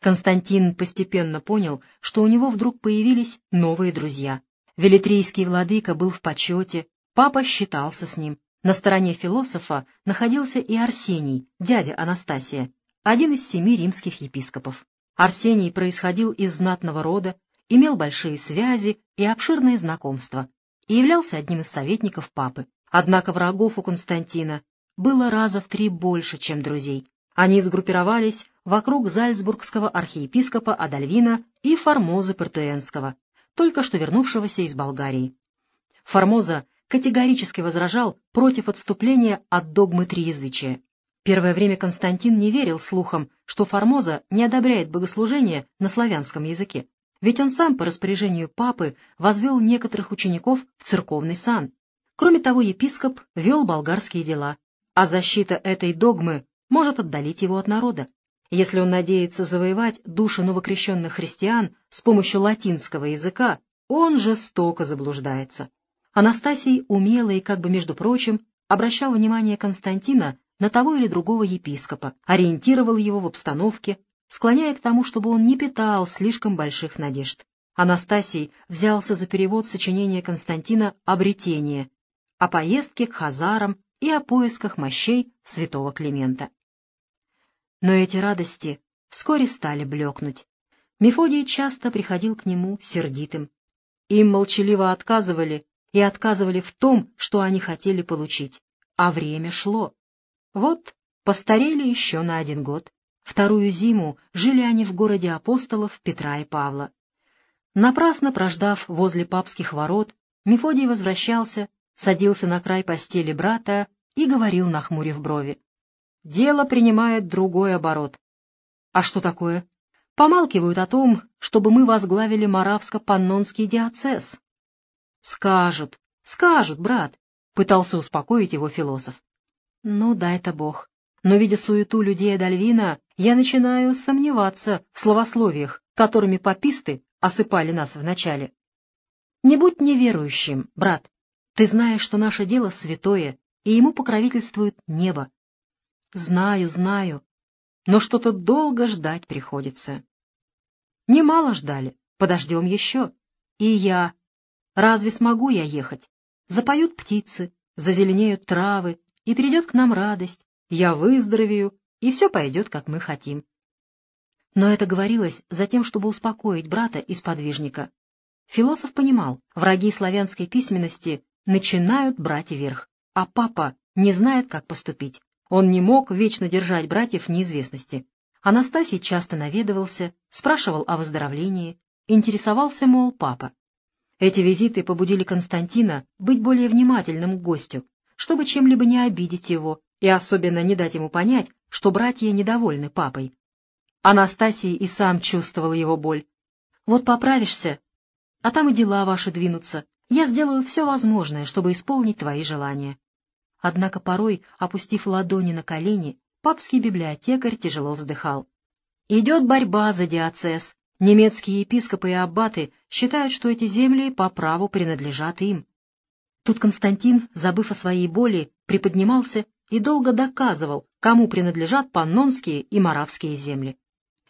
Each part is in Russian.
Константин постепенно понял, что у него вдруг появились новые друзья. Велитрийский владыка был в почете, папа считался с ним. На стороне философа находился и Арсений, дядя Анастасия, один из семи римских епископов. Арсений происходил из знатного рода, имел большие связи и обширные знакомства и являлся одним из советников папы. Однако врагов у Константина было раза в три больше, чем друзей. Они сгруппировались вокруг зальцбургского архиепископа Адальвина и Формоза Пертуэнского, только что вернувшегося из Болгарии. Формоза категорически возражал против отступления от догмы триязычия. Первое время Константин не верил слухам, что Формоза не одобряет богослужение на славянском языке, ведь он сам по распоряжению папы возвел некоторых учеников в церковный сан. Кроме того, епископ вел болгарские дела, а защита этой догмы может отдалить его от народа. Если он надеется завоевать души новокрещенных христиан с помощью латинского языка, он жестоко заблуждается. Анастасий умело и, как бы между прочим, обращал внимание Константина на того или другого епископа, ориентировал его в обстановке, склоняя к тому, чтобы он не питал слишком больших надежд. Анастасий взялся за перевод сочинения Константина «Обретение», о поездке к хазарам и о поисках мощей святого Климента. Но эти радости вскоре стали блекнуть. Мефодий часто приходил к нему сердитым. Им молчаливо отказывали и отказывали в том, что они хотели получить. А время шло. Вот, постарели еще на один год. Вторую зиму жили они в городе апостолов Петра и Павла. Напрасно прождав возле папских ворот, Мефодий возвращался, садился на край постели брата и говорил, нахмурив брови. Дело принимает другой оборот. А что такое? Помалкивают о том, чтобы мы возглавили Моравско-Паннонский диацез. Скажут, скажут, брат, — пытался успокоить его философ. Ну, дай-то бог. Но, видя суету людей Адальвина, я начинаю сомневаться в словословиях, которыми пописты осыпали нас вначале. Не будь неверующим, брат. Ты знаешь, что наше дело святое, и ему покровительствует небо. Знаю, знаю, но что-то долго ждать приходится. Немало ждали, подождем еще. И я Разве смогу я ехать? Запоют птицы, зазеленеют травы, и придет к нам радость, я выздоровею, и все пойдет, как мы хотим. Но это говорилось за тем, чтобы успокоить брата и сподвижника. Философ понимал, враги славянской письменности начинают брать вверх, а папа не знает, как поступить. Он не мог вечно держать братьев в неизвестности. Анастасий часто наведывался, спрашивал о выздоровлении, интересовался, мол, папа. Эти визиты побудили Константина быть более внимательным к гостю, чтобы чем-либо не обидеть его и особенно не дать ему понять, что братья недовольны папой. Анастасий и сам чувствовал его боль. «Вот поправишься, а там и дела ваши двинутся. Я сделаю все возможное, чтобы исполнить твои желания». Однако порой, опустив ладони на колени, папский библиотекарь тяжело вздыхал. «Идет борьба за диацез, Немецкие епископы и аббаты считают, что эти земли по праву принадлежат им. Тут Константин, забыв о своей боли, приподнимался и долго доказывал, кому принадлежат паннонские и моравские земли.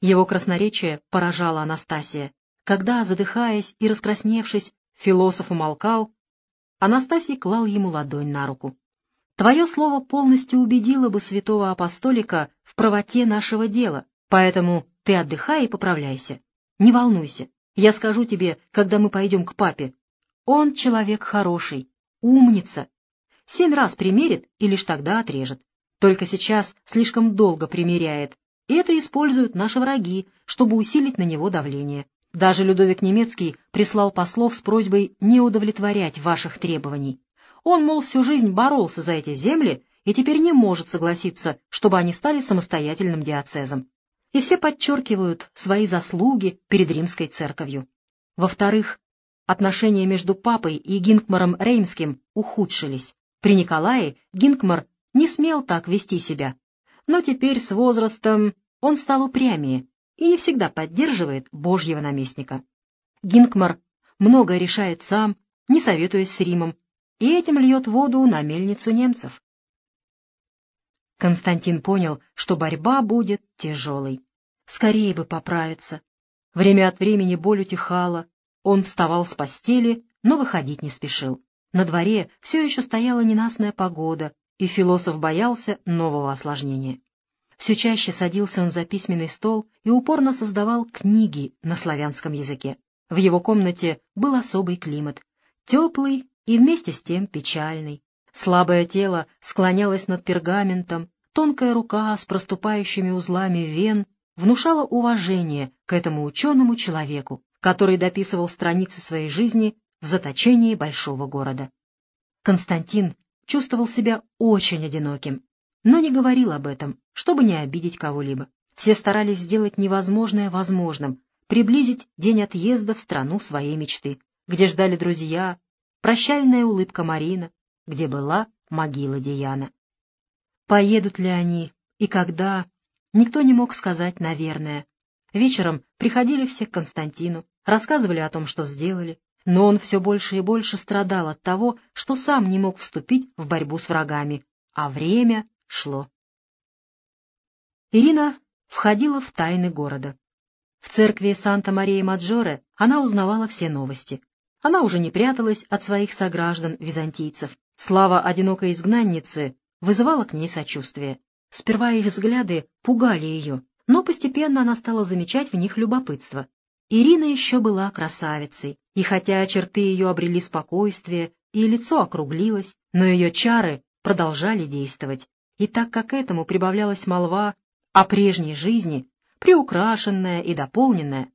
Его красноречие поражало Анастасия. Когда, задыхаясь и раскрасневшись, философ умолкал, Анастасий клал ему ладонь на руку. «Твое слово полностью убедило бы святого апостолика в правоте нашего дела, поэтому ты отдыхай и поправляйся. Не волнуйся, я скажу тебе, когда мы пойдем к папе. Он человек хороший, умница. Семь раз примерит и лишь тогда отрежет. Только сейчас слишком долго примеряет, это используют наши враги, чтобы усилить на него давление. Даже Людовик Немецкий прислал послов с просьбой не удовлетворять ваших требований. Он, мол, всю жизнь боролся за эти земли и теперь не может согласиться, чтобы они стали самостоятельным диацезом и все подчеркивают свои заслуги перед римской церковью. Во-вторых, отношения между папой и Гинкмаром Реймским ухудшились. При Николае Гинкмар не смел так вести себя, но теперь с возрастом он стал упрямее и не всегда поддерживает Божьего наместника. Гинкмар многое решает сам, не советуясь с Римом, и этим льет воду на мельницу немцев. Константин понял, что борьба будет тяжелой. скорее бы поправиться. Время от времени боль утихала, он вставал с постели, но выходить не спешил. На дворе все еще стояла ненастная погода, и философ боялся нового осложнения. Все чаще садился он за письменный стол и упорно создавал книги на славянском языке. В его комнате был особый климат, теплый и вместе с тем печальный. Слабое тело склонялось над пергаментом, тонкая рука с проступающими узлами вен внушала уважение к этому ученому человеку, который дописывал страницы своей жизни в заточении большого города. Константин чувствовал себя очень одиноким, но не говорил об этом, чтобы не обидеть кого-либо. Все старались сделать невозможное возможным, приблизить день отъезда в страну своей мечты, где ждали друзья, прощальная улыбка Марина, где была могила Диана. Поедут ли они и когда, никто не мог сказать, наверное. Вечером приходили все к Константину, рассказывали о том, что сделали, но он все больше и больше страдал от того, что сам не мог вступить в борьбу с врагами, а время шло. Ирина входила в тайны города. В церкви Санта-Мария-Маджоре она узнавала все новости. Она уже не пряталась от своих сограждан-византийцев. Слава одинокой изгнанницы вызывала к ней сочувствие. Сперва их взгляды пугали ее, но постепенно она стала замечать в них любопытство. Ирина еще была красавицей, и хотя черты ее обрели спокойствие и лицо округлилось, но ее чары продолжали действовать. И так как этому прибавлялась молва о прежней жизни, приукрашенная и дополненная,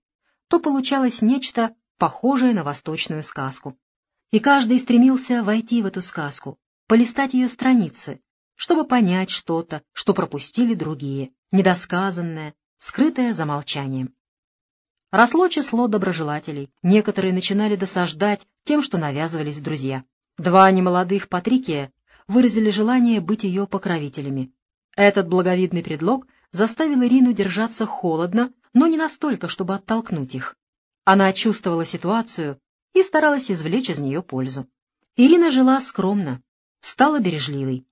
то получалось нечто похожее на восточную сказку. И каждый стремился войти в эту сказку, полистать ее страницы, чтобы понять что-то, что пропустили другие, недосказанное, скрытое за молчанием. Росло число доброжелателей, некоторые начинали досаждать тем, что навязывались друзья. Два немолодых Патрикия выразили желание быть ее покровителями. Этот благовидный предлог заставил Ирину держаться холодно, но не настолько, чтобы оттолкнуть их. Она чувствовала ситуацию и старалась извлечь из нее пользу. Ирина жила скромно, стала бережливой.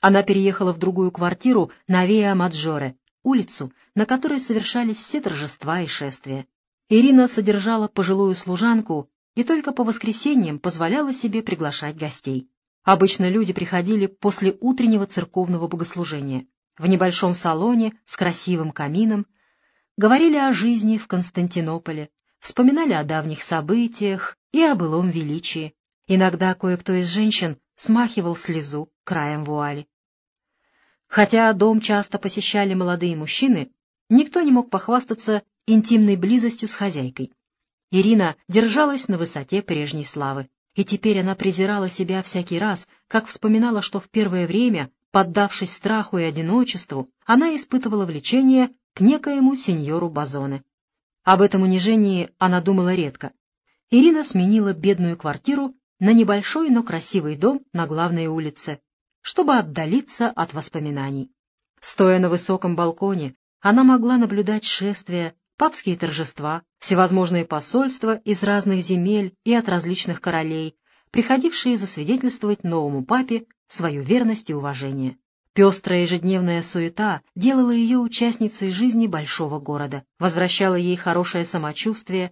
Она переехала в другую квартиру на Виа Маджоре, улицу, на которой совершались все торжества и шествия. Ирина содержала пожилую служанку и только по воскресеньям позволяла себе приглашать гостей. Обычно люди приходили после утреннего церковного богослужения. В небольшом салоне с красивым камином говорили о жизни в Константинополе, вспоминали о давних событиях и о былом величии. Иногда кое-кто из женщин смахивал слезу краем вуали. Хотя дом часто посещали молодые мужчины, никто не мог похвастаться интимной близостью с хозяйкой. Ирина держалась на высоте прежней славы, и теперь она презирала себя всякий раз, как вспоминала, что в первое время, поддавшись страху и одиночеству, она испытывала влечение к некоему сеньору Базоне. Об этом унижении она думала редко. Ирина сменила бедную квартиру на небольшой, но красивый дом на главной улице, чтобы отдалиться от воспоминаний. Стоя на высоком балконе, она могла наблюдать шествия, папские торжества, всевозможные посольства из разных земель и от различных королей, приходившие засвидетельствовать новому папе свою верность и уважение. Пестрая ежедневная суета делала ее участницей жизни большого города, возвращала ей хорошее самочувствие,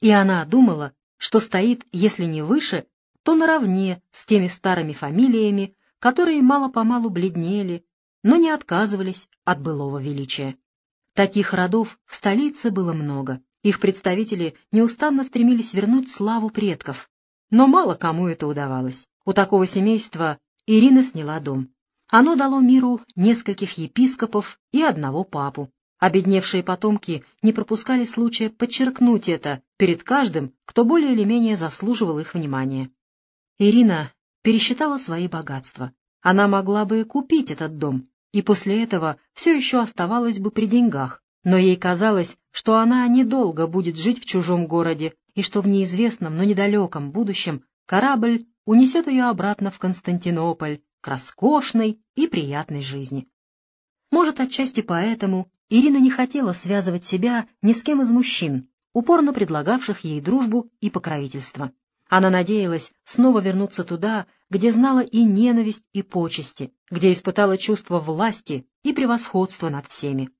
и она думала, что стоит, если не выше, то наравне с теми старыми фамилиями, которые мало-помалу бледнели, но не отказывались от былого величия. Таких родов в столице было много. Их представители неустанно стремились вернуть славу предков. Но мало кому это удавалось. У такого семейства Ирина сняла дом. Оно дало миру нескольких епископов и одного папу. Обедневшие потомки не пропускали случая подчеркнуть это перед каждым, кто более или менее заслуживал их внимания. Ирина пересчитала свои богатства. Она могла бы купить этот дом, и после этого все еще оставалась бы при деньгах, но ей казалось, что она недолго будет жить в чужом городе и что в неизвестном, но недалеком будущем корабль унесет ее обратно в Константинополь к роскошной и приятной жизни. Может, отчасти поэтому Ирина не хотела связывать себя ни с кем из мужчин, упорно предлагавших ей дружбу и покровительство. Она надеялась снова вернуться туда, где знала и ненависть, и почести, где испытала чувство власти и превосходства над всеми.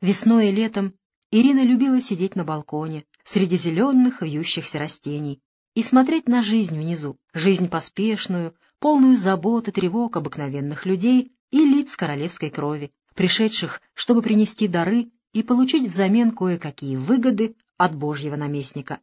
Весной и летом Ирина любила сидеть на балконе, среди зеленых вьющихся растений, и смотреть на жизнь внизу, жизнь поспешную, полную забот и тревог обыкновенных людей и лиц королевской крови, пришедших, чтобы принести дары и получить взамен кое-какие выгоды от Божьего наместника.